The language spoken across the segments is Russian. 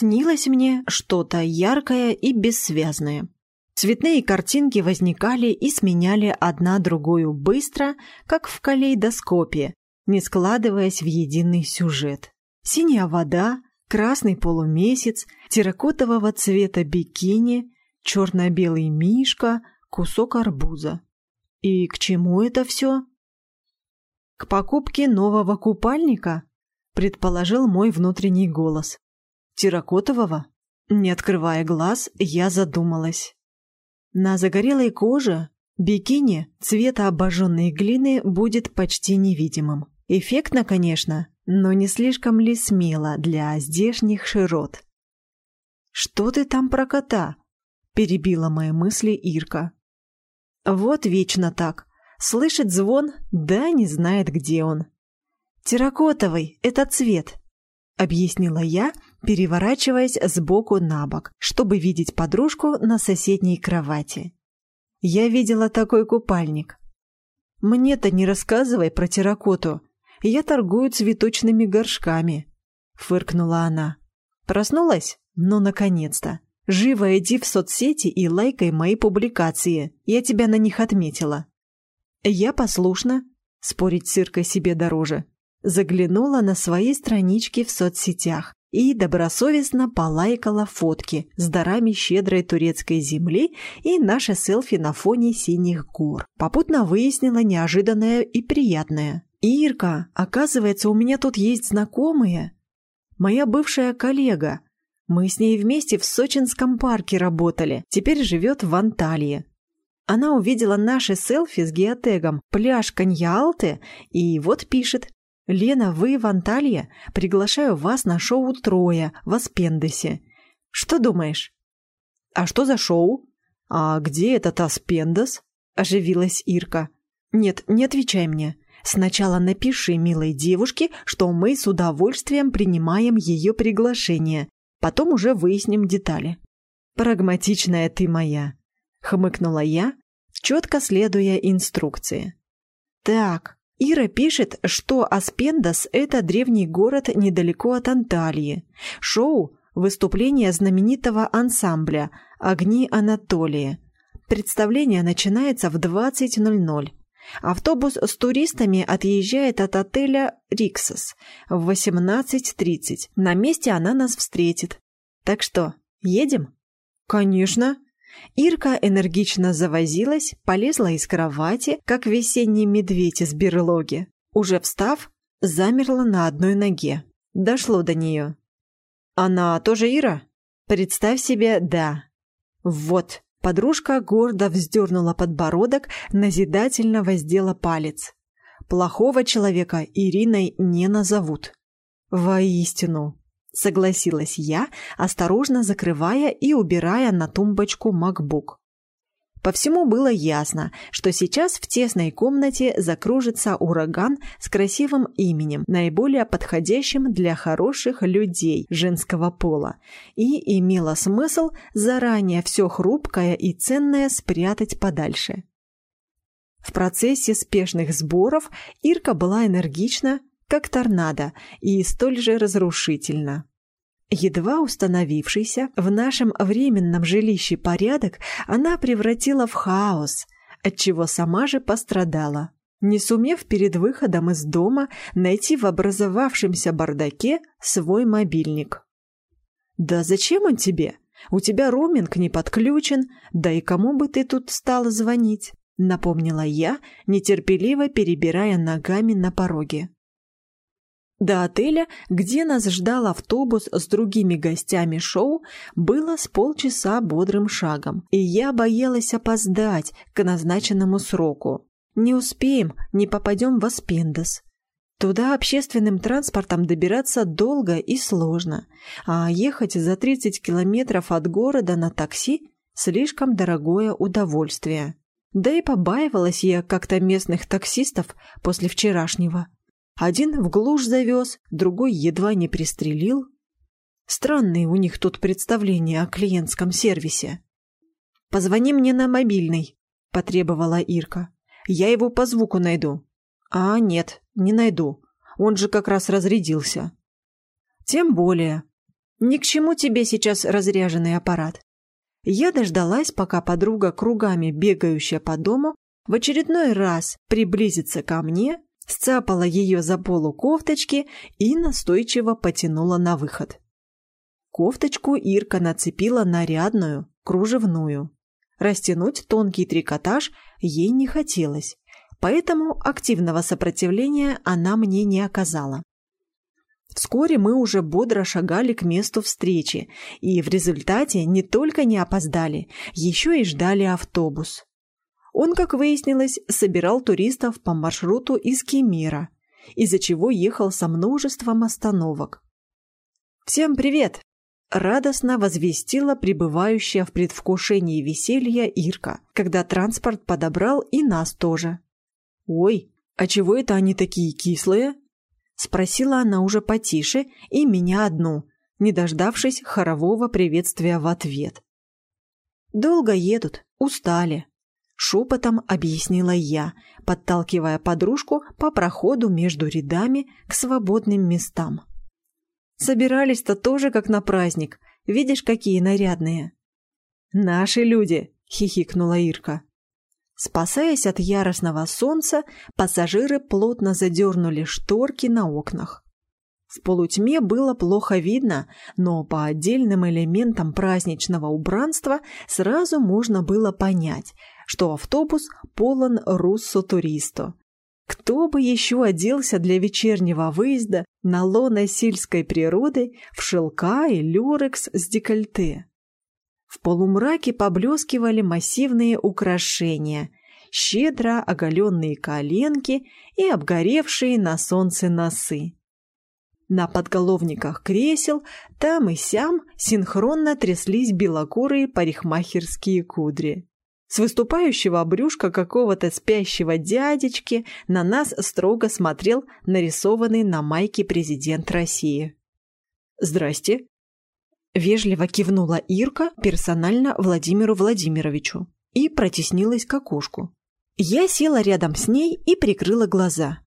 снилось мне что-то яркое и бессвязное. Цветные картинки возникали и сменяли одна другую быстро, как в калейдоскопе, не складываясь в единый сюжет. Синяя вода, красный полумесяц, терракотового цвета бикини, черно-белый мишка, кусок арбуза. И к чему это все? К покупке нового купальника, предположил мой внутренний голос. Терракотового? Не открывая глаз, я задумалась. На загорелой коже бикини цвета обожженной глины будет почти невидимым. Эффектно, конечно, но не слишком ли смело для здешних широт? «Что ты там про кота?» – перебила мои мысли Ирка. «Вот вечно так. Слышит звон, да не знает, где он. Терракотовый – это цвет», – объяснила я, переворачиваясь сбоку на бок, чтобы видеть подружку на соседней кровати. Я видела такой купальник. «Мне-то не рассказывай про терракоту. Я торгую цветочными горшками», — фыркнула она. «Проснулась? Ну, наконец-то. Живо иди в соцсети и лайкай мои публикации. Я тебя на них отметила». Я послушно, спорить с Иркой себе дороже, заглянула на свои странички в соцсетях и добросовестно полайкала фотки с дарами щедрой турецкой земли и наше селфи на фоне синих гор. Попутно выяснила неожиданное и приятное. «Ирка, оказывается, у меня тут есть знакомые. Моя бывшая коллега. Мы с ней вместе в Сочинском парке работали, теперь живет в Анталии. Она увидела наши селфи с геотегом «Пляж Каньяалте» и вот пишет «Лена, вы в Анталье? Приглашаю вас на шоу «Троя» в Аспендесе. Что думаешь?» «А что за шоу?» «А где этот Аспендес?» – оживилась Ирка. «Нет, не отвечай мне. Сначала напиши милой девушке, что мы с удовольствием принимаем ее приглашение. Потом уже выясним детали». «Прагматичная ты моя», – хмыкнула я, четко следуя инструкции. «Так, Ира пишет, что Аспендас – это древний город недалеко от Анталии. Шоу – выступление знаменитого ансамбля «Огни Анатолии». Представление начинается в 20.00. Автобус с туристами отъезжает от отеля «Риксос» в 18.30. На месте она нас встретит. Так что, едем? Конечно. Ирка энергично завозилась, полезла из кровати, как весенний медведь из берлоги. Уже встав, замерла на одной ноге. Дошло до нее. «Она тоже Ира?» «Представь себе, да». «Вот». Подружка гордо вздернула подбородок, назидательно воздела палец. «Плохого человека Ириной не назовут». «Воистину», — согласилась я, осторожно закрывая и убирая на тумбочку MacBook. По всему было ясно, что сейчас в тесной комнате закружится ураган с красивым именем, наиболее подходящим для хороших людей женского пола, и имело смысл заранее все хрупкое и ценное спрятать подальше. В процессе спешных сборов Ирка была энергична, как торнадо, и столь же разрушительно. Едва установившийся в нашем временном жилище порядок она превратила в хаос, отчего сама же пострадала, не сумев перед выходом из дома найти в образовавшемся бардаке свой мобильник. «Да зачем он тебе? У тебя роуминг не подключен, да и кому бы ты тут стала звонить?» напомнила я, нетерпеливо перебирая ногами на пороге. До отеля, где нас ждал автобус с другими гостями шоу, было с полчаса бодрым шагом, и я боялась опоздать к назначенному сроку. Не успеем, не попадем в Аспендос. Туда общественным транспортом добираться долго и сложно, а ехать за 30 километров от города на такси – слишком дорогое удовольствие. Да и побаивалась я как-то местных таксистов после вчерашнего. Один в глушь завез, другой едва не пристрелил. Странные у них тут представления о клиентском сервисе. «Позвони мне на мобильный», — потребовала Ирка. «Я его по звуку найду». «А, нет, не найду. Он же как раз разрядился». «Тем более». Ни к чему тебе сейчас разряженный аппарат. Я дождалась, пока подруга, кругами бегающая по дому, в очередной раз приблизится ко мне, сцапала ее за полу кофточки и настойчиво потянула на выход. Кофточку Ирка нацепила нарядную, кружевную. Растянуть тонкий трикотаж ей не хотелось, поэтому активного сопротивления она мне не оказала. Вскоре мы уже бодро шагали к месту встречи, и в результате не только не опоздали, еще и ждали автобус. Он, как выяснилось, собирал туристов по маршруту из Кемера, из-за чего ехал со множеством остановок. «Всем привет!» – радостно возвестила пребывающая в предвкушении веселья Ирка, когда транспорт подобрал и нас тоже. «Ой, а чего это они такие кислые?» Спросила она уже потише и меня одну, не дождавшись хорового приветствия в ответ. «Долго едут, устали», — шепотом объяснила я, подталкивая подружку по проходу между рядами к свободным местам. «Собирались-то тоже как на праздник, видишь, какие нарядные». «Наши люди», — хихикнула Ирка. Спасаясь от яростного солнца, пассажиры плотно задернули шторки на окнах. В полутьме было плохо видно, но по отдельным элементам праздничного убранства сразу можно было понять, что автобус полон руссо-туристо. Кто бы еще оделся для вечернего выезда на лоно сельской природы в шелка и люрекс с декольте? В полумраке поблескивали массивные украшения, щедро оголенные коленки и обгоревшие на солнце носы. На подголовниках кресел там и сям синхронно тряслись белокурые парикмахерские кудри. С выступающего брюшка какого-то спящего дядечки на нас строго смотрел нарисованный на майке президент России. «Здрасте», Вежливо кивнула Ирка персонально Владимиру Владимировичу и протеснилась к окошку. Я села рядом с ней и прикрыла глаза.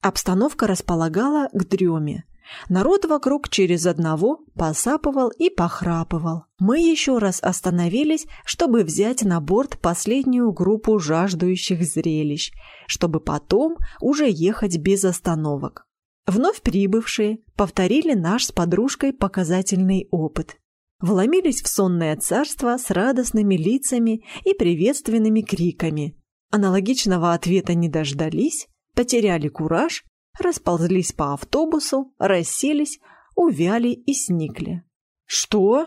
Обстановка располагала к дреме. Народ вокруг через одного посапывал и похрапывал. Мы еще раз остановились, чтобы взять на борт последнюю группу жаждущих зрелищ, чтобы потом уже ехать без остановок. Вновь прибывшие повторили наш с подружкой показательный опыт. Вломились в сонное царство с радостными лицами и приветственными криками. Аналогичного ответа не дождались, потеряли кураж, расползлись по автобусу, расселись, увяли и сникли. «Что?»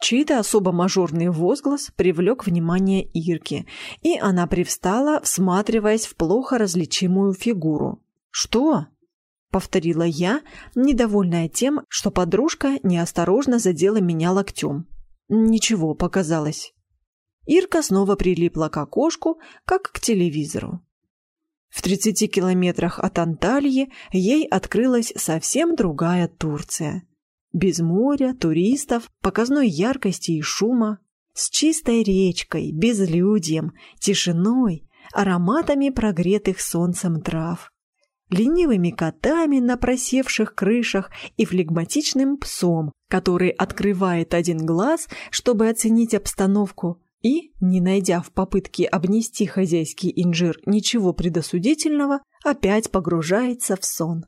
Чей-то особо мажорный возглас привлек внимание Ирки, и она привстала, всматриваясь в плохо различимую фигуру. «Что?» — повторила я, недовольная тем, что подружка неосторожно задела меня локтем. Ничего, показалось. Ирка снова прилипла к окошку, как к телевизору. В 30 километрах от Анталии ей открылась совсем другая Турция. Без моря, туристов, показной яркости и шума, с чистой речкой, безлюдьем, тишиной, ароматами прогретых солнцем трав ленивыми котами на просевших крышах и флегматичным псом, который открывает один глаз, чтобы оценить обстановку, и, не найдя в попытке обнести хозяйский инжир ничего предосудительного, опять погружается в сон.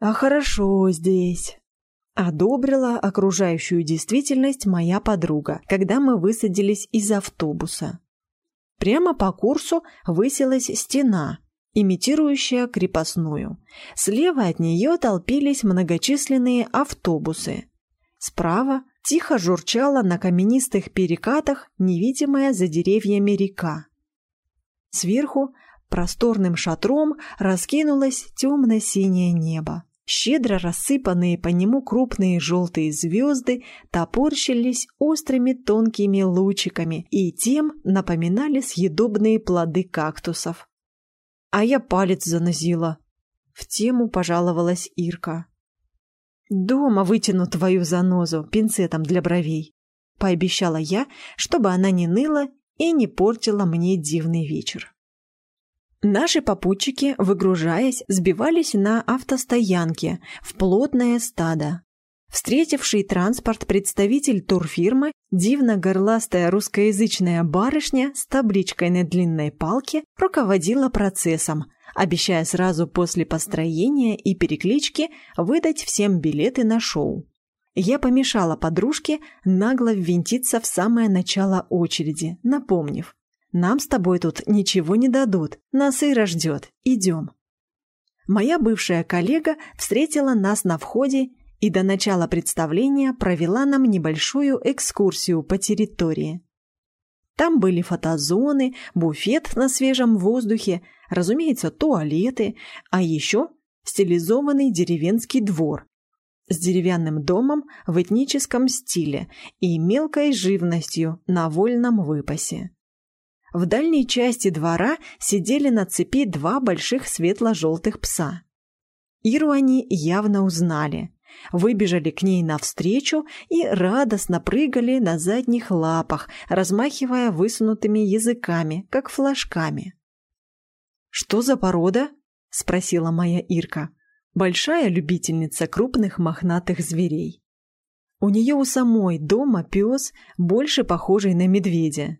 «А хорошо здесь», — одобрила окружающую действительность моя подруга, когда мы высадились из автобуса. Прямо по курсу высилась стена, имитирующая крепостную. Слева от нее толпились многочисленные автобусы. Справа тихо журчала на каменистых перекатах невидимая за деревьями река. Сверху просторным шатром раскинулось темно-синее небо. Щедро рассыпанные по нему крупные желтые звезды топорщились острыми тонкими лучиками и тем напоминали съедобные плоды кактусов. А я палец занозила. В тему пожаловалась Ирка. «Дома вытяну твою занозу пинцетом для бровей», — пообещала я, чтобы она не ныла и не портила мне дивный вечер. Наши попутчики, выгружаясь, сбивались на автостоянке в плотное стадо. Встретивший транспорт представитель турфирмы, дивно-горластая русскоязычная барышня с табличкой на длинной палке руководила процессом, обещая сразу после построения и переклички выдать всем билеты на шоу. Я помешала подружке нагло ввинтиться в самое начало очереди, напомнив. «Нам с тобой тут ничего не дадут, нас Ира ждет, идем». Моя бывшая коллега встретила нас на входе и до начала представления провела нам небольшую экскурсию по территории. Там были фотозоны, буфет на свежем воздухе, разумеется, туалеты, а еще стилизованный деревенский двор с деревянным домом в этническом стиле и мелкой живностью на вольном выпасе. В дальней части двора сидели на цепи два больших светло-желтых пса. Иру они явно узнали выбежали к ней навстречу и радостно прыгали на задних лапах, размахивая высунутыми языками, как флажками. «Что за порода?» – спросила моя Ирка. Большая любительница крупных мохнатых зверей. У нее у самой дома пес, больше похожий на медведя.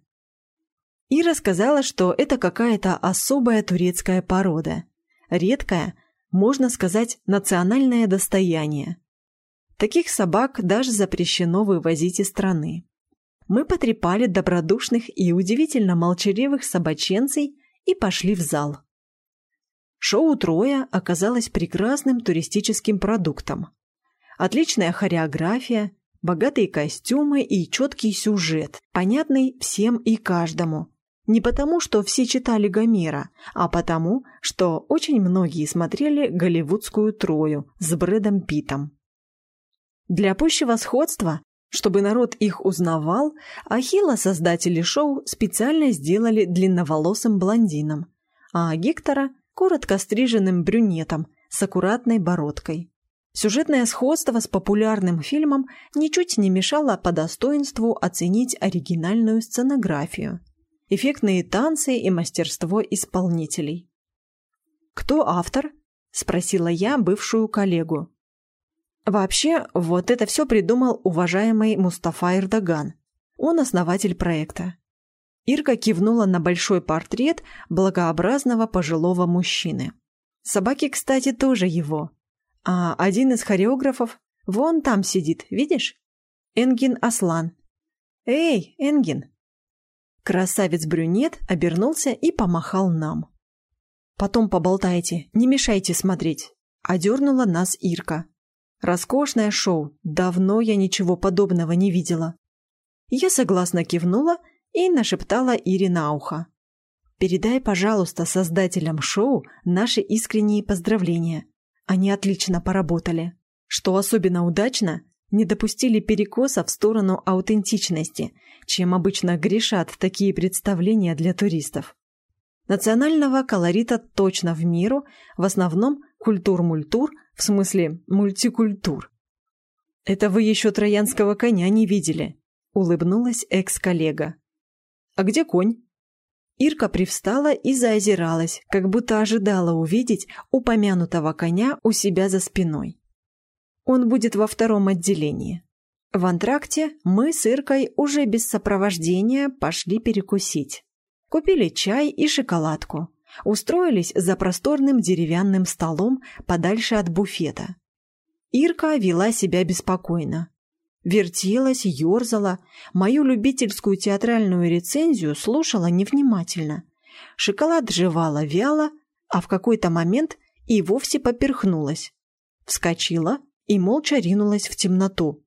Ира сказала, что это какая-то особая турецкая порода. Редкая, можно сказать, национальное достояние. Таких собак даже запрещено вывозить из страны. Мы потрепали добродушных и удивительно молчаливых собаченцей и пошли в зал. Шоу «Троя» оказалось прекрасным туристическим продуктом. Отличная хореография, богатые костюмы и четкий сюжет, понятный всем и каждому. Не потому, что все читали Гомера, а потому, что очень многие смотрели голливудскую «Трою» с Брэдом Питом. Для пущего сходства, чтобы народ их узнавал, Ахилла создатели шоу специально сделали длинноволосым блондином, а Гектора – коротко стриженным брюнетом с аккуратной бородкой. Сюжетное сходство с популярным фильмом ничуть не мешало по достоинству оценить оригинальную сценографию, эффектные танцы и мастерство исполнителей. «Кто автор?» – спросила я бывшую коллегу. Вообще, вот это все придумал уважаемый Мустафа Эрдоган. Он основатель проекта. Ирка кивнула на большой портрет благообразного пожилого мужчины. Собаки, кстати, тоже его. А один из хореографов вон там сидит, видишь? Энгин Аслан. «Эй, Энгин!» Красавец-брюнет обернулся и помахал нам. «Потом поболтайте, не мешайте смотреть», — одернула нас Ирка. Роскошное шоу. Давно я ничего подобного не видела. Я согласно кивнула и нашептала Ире на ухо. «Передай, пожалуйста, создателям шоу наши искренние поздравления. Они отлично поработали. Что особенно удачно, не допустили перекоса в сторону аутентичности, чем обычно грешат такие представления для туристов. Национального колорита точно в меру, в основном культур-мультур, в смысле мультикультур. «Это вы еще троянского коня не видели», — улыбнулась экс-коллега. «А где конь?» Ирка привстала и заозиралась, как будто ожидала увидеть упомянутого коня у себя за спиной. Он будет во втором отделении. В антракте мы с Иркой уже без сопровождения пошли перекусить. Купили чай и шоколадку. Устроились за просторным деревянным столом подальше от буфета. Ирка вела себя беспокойно. Вертелась, ерзала, мою любительскую театральную рецензию слушала невнимательно. Шоколад жевала вяло, а в какой-то момент и вовсе поперхнулась. Вскочила и молча ринулась в темноту.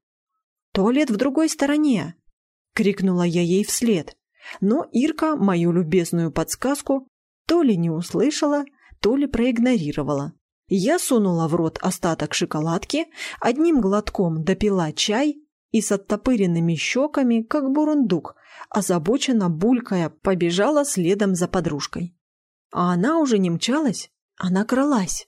«Туалет в другой стороне!» — крикнула я ей вслед. Но Ирка мою любезную подсказку то ли не услышала, то ли проигнорировала. Я сунула в рот остаток шоколадки, одним глотком допила чай и с оттопыренными щеками, как бурундук, озабоченно булькая, побежала следом за подружкой. А она уже не мчалась, она кралась.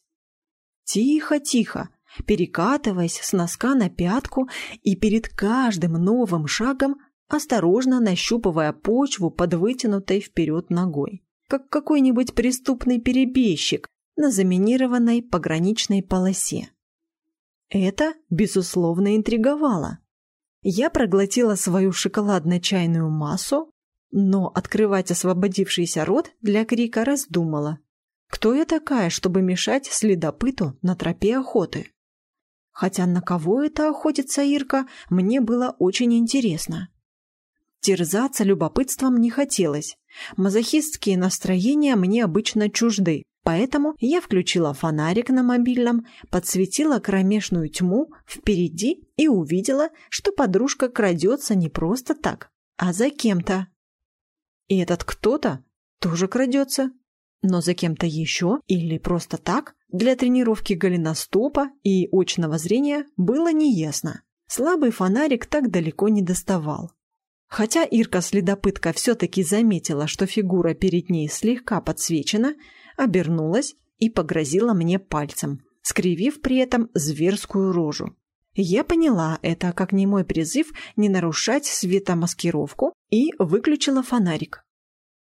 Тихо-тихо, перекатываясь с носка на пятку и перед каждым новым шагом осторожно нащупывая почву под вытянутой вперед ногой, как какой-нибудь преступный перебежчик на заминированной пограничной полосе. Это, безусловно, интриговало. Я проглотила свою шоколадно-чайную массу, но открывать освободившийся рот для крика раздумала. Кто я такая, чтобы мешать следопыту на тропе охоты? Хотя на кого это охотится Ирка, мне было очень интересно. Терзаться любопытством не хотелось. Мазохистские настроения мне обычно чужды, поэтому я включила фонарик на мобильном, подсветила кромешную тьму впереди и увидела, что подружка крадется не просто так, а за кем-то. И этот кто-то тоже крадется, но за кем-то еще или просто так для тренировки голеностопа и очного зрения было неясно. Слабый фонарик так далеко не доставал. Хотя Ирка-следопытка все-таки заметила, что фигура перед ней слегка подсвечена, обернулась и погрозила мне пальцем, скривив при этом зверскую рожу. Я поняла это как немой призыв не нарушать светомаскировку и выключила фонарик.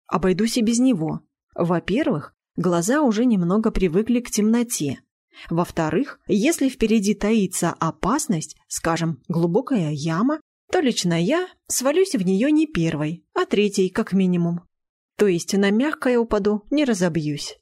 Обойдусь и без него. Во-первых, глаза уже немного привыкли к темноте. Во-вторых, если впереди таится опасность, скажем, глубокая яма, то лично я свалюсь в нее не первой, а третьей как минимум. То есть на мягкое упаду, не разобьюсь.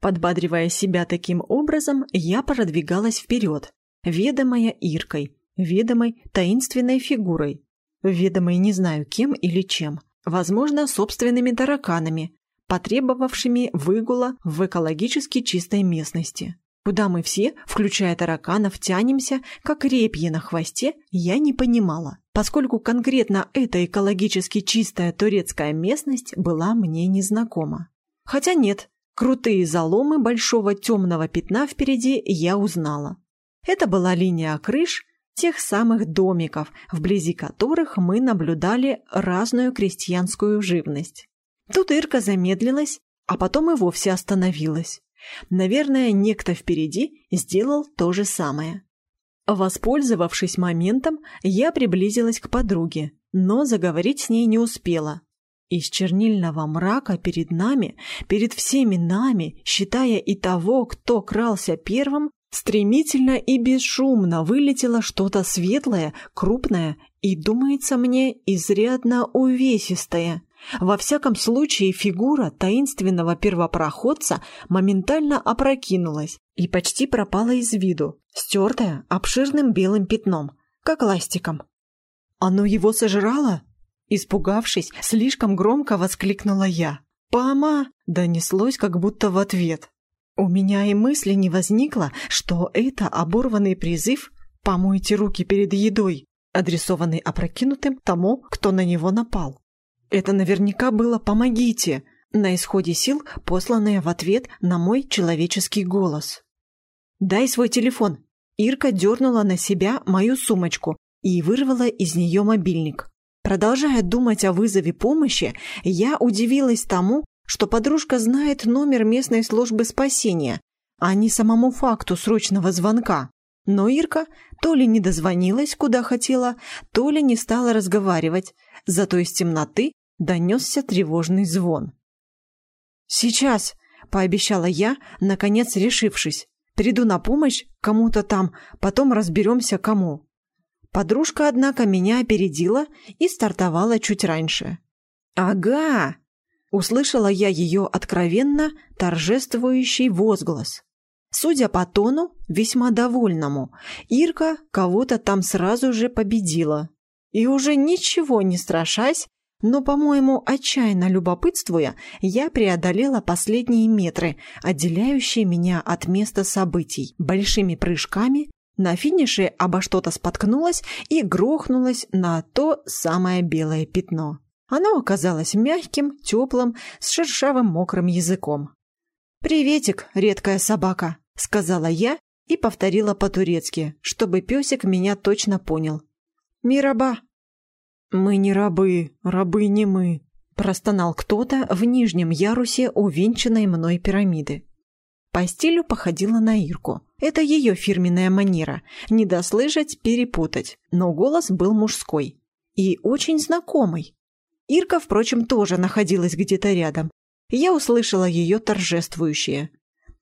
Подбадривая себя таким образом, я продвигалась вперед, ведомая Иркой, ведомой таинственной фигурой, ведомой не знаю кем или чем, возможно, собственными тараканами, потребовавшими выгула в экологически чистой местности. Куда мы все, включая тараканов, тянемся, как репьи на хвосте, я не понимала, поскольку конкретно эта экологически чистая турецкая местность была мне незнакома. Хотя нет, крутые заломы большого темного пятна впереди я узнала. Это была линия крыш тех самых домиков, вблизи которых мы наблюдали разную крестьянскую живность. Тут Ирка замедлилась, а потом и вовсе остановилась. Наверное, некто впереди сделал то же самое. Воспользовавшись моментом, я приблизилась к подруге, но заговорить с ней не успела. Из чернильного мрака перед нами, перед всеми нами, считая и того, кто крался первым, стремительно и бесшумно вылетело что-то светлое, крупное и, думается мне, изрядно увесистое. Во всяком случае, фигура таинственного первопроходца моментально опрокинулась и почти пропала из виду, стертая обширным белым пятном, как ластиком. «Оно его сожрало?» Испугавшись, слишком громко воскликнула я. «Пама!» – донеслось как будто в ответ. У меня и мысли не возникло, что это оборванный призыв «помойте руки перед едой», адресованный опрокинутым тому, кто на него напал. Это наверняка было «помогите», на исходе сил, посланное в ответ на мой человеческий голос. «Дай свой телефон». Ирка дернула на себя мою сумочку и вырвала из нее мобильник. Продолжая думать о вызове помощи, я удивилась тому, что подружка знает номер местной службы спасения, а не самому факту срочного звонка. Но Ирка то ли не дозвонилась, куда хотела, то ли не стала разговаривать, зато из темноты донесся тревожный звон. «Сейчас!» – пообещала я, наконец решившись. «Приду на помощь кому-то там, потом разберемся, кому». Подружка, однако, меня опередила и стартовала чуть раньше. «Ага!» – услышала я ее откровенно торжествующий возглас. Судя по тону, весьма довольному, Ирка кого-то там сразу же победила. И уже ничего не страшась, но, по-моему, отчаянно любопытствуя, я преодолела последние метры, отделяющие меня от места событий, большими прыжками, на финише обо что-то споткнулась и грохнулась на то самое белое пятно. Оно оказалось мягким, теплым, с шершавым мокрым языком. «Приветик, редкая собака», — сказала я и повторила по-турецки, чтобы песик меня точно понял. «Мираба». «Мы не рабы, рабы не мы», – простонал кто-то в нижнем ярусе увенчанной мной пирамиды. По стилю походила на Ирку. Это ее фирменная манера – не дослышать, перепутать. Но голос был мужской. И очень знакомый. Ирка, впрочем, тоже находилась где-то рядом. Я услышала ее торжествующее.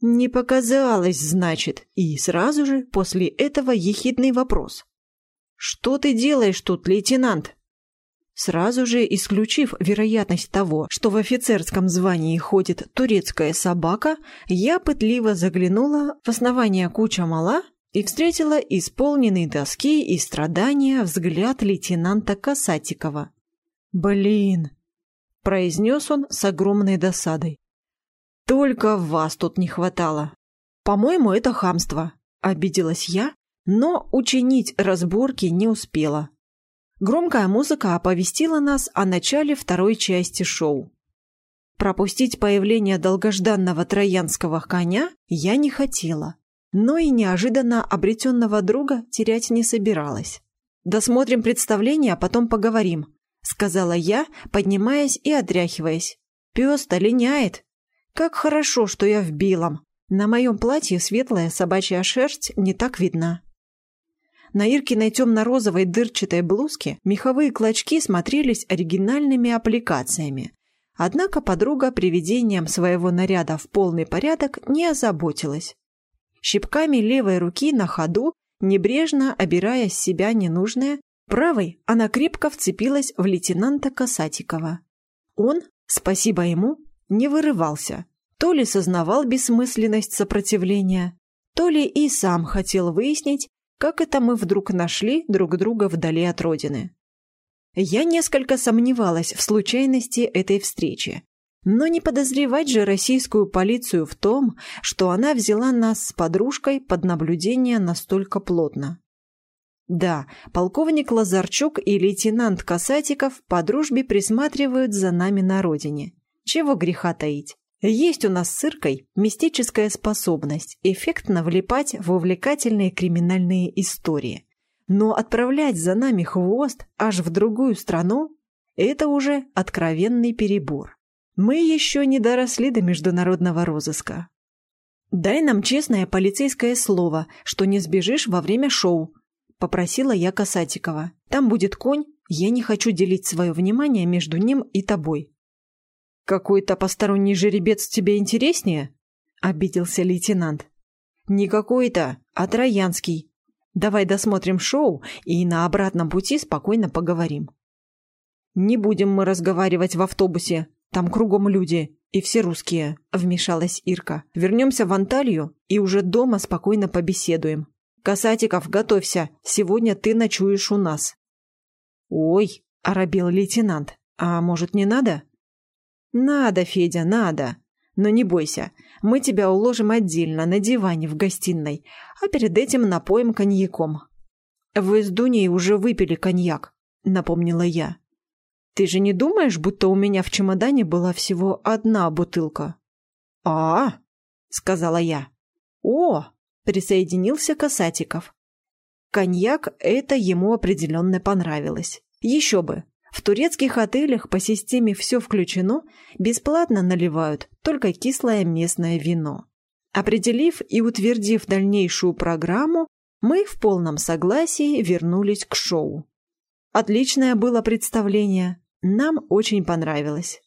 Не показалось, значит, и сразу же после этого ехидный вопрос. «Что ты делаешь тут, лейтенант?» Сразу же исключив вероятность того, что в офицерском звании ходит турецкая собака, я пытливо заглянула в основание куча мала и встретила исполненный тоски и страдания взгляд лейтенанта Касатикова. «Блин!» – произнес он с огромной досадой. «Только вас тут не хватало. По-моему, это хамство», – обиделась я, но учинить разборки не успела. Громкая музыка оповестила нас о начале второй части шоу. Пропустить появление долгожданного троянского коня я не хотела, но и неожиданно обретенного друга терять не собиралась. «Досмотрим представление, а потом поговорим», — сказала я, поднимаясь и отряхиваясь. «Пес-то линяет. Как хорошо, что я в белом. На моем платье светлая собачья шерсть не так видна». На Иркиной темно-розовой дырчатой блузке меховые клочки смотрелись оригинальными аппликациями. Однако подруга приведением своего наряда в полный порядок не озаботилась. Щипками левой руки на ходу, небрежно обирая с себя ненужное, правой она крепко вцепилась в лейтенанта Касатикова. Он, спасибо ему, не вырывался. То ли сознавал бессмысленность сопротивления, то ли и сам хотел выяснить, как это мы вдруг нашли друг друга вдали от родины? Я несколько сомневалась в случайности этой встречи. Но не подозревать же российскую полицию в том, что она взяла нас с подружкой под наблюдение настолько плотно. Да, полковник Лазарчук и лейтенант Касатиков по дружбе присматривают за нами на родине. Чего греха таить. Есть у нас с Иркой мистическая способность эффектно влипать в увлекательные криминальные истории. Но отправлять за нами хвост аж в другую страну – это уже откровенный перебор. Мы еще не доросли до международного розыска. «Дай нам честное полицейское слово, что не сбежишь во время шоу», – попросила я Касатикова. «Там будет конь, я не хочу делить свое внимание между ним и тобой». «Какой-то посторонний жеребец тебе интереснее?» — обиделся лейтенант. «Не какой-то, а троянский. Давай досмотрим шоу и на обратном пути спокойно поговорим». «Не будем мы разговаривать в автобусе. Там кругом люди, и все русские», — вмешалась Ирка. «Вернемся в Анталию и уже дома спокойно побеседуем. Касатиков, готовься, сегодня ты ночуешь у нас». «Ой», — оробел лейтенант, — «а может, не надо?» «Надо, Федя, надо. Но не бойся, мы тебя уложим отдельно на диване в гостиной, а перед этим напоим коньяком». «Вы с Дуней уже выпили коньяк», — напомнила я. «Ты же не думаешь, будто у меня в чемодане была всего одна бутылка?» «А, сказала я. «О!» — присоединился Касатиков. Коньяк это ему определенно понравилось. Еще бы, в турецких отелях по системе «все включено» бесплатно наливают только кислое местное вино. Определив и утвердив дальнейшую программу, мы в полном согласии вернулись к шоу. Отличное было представление, нам очень понравилось.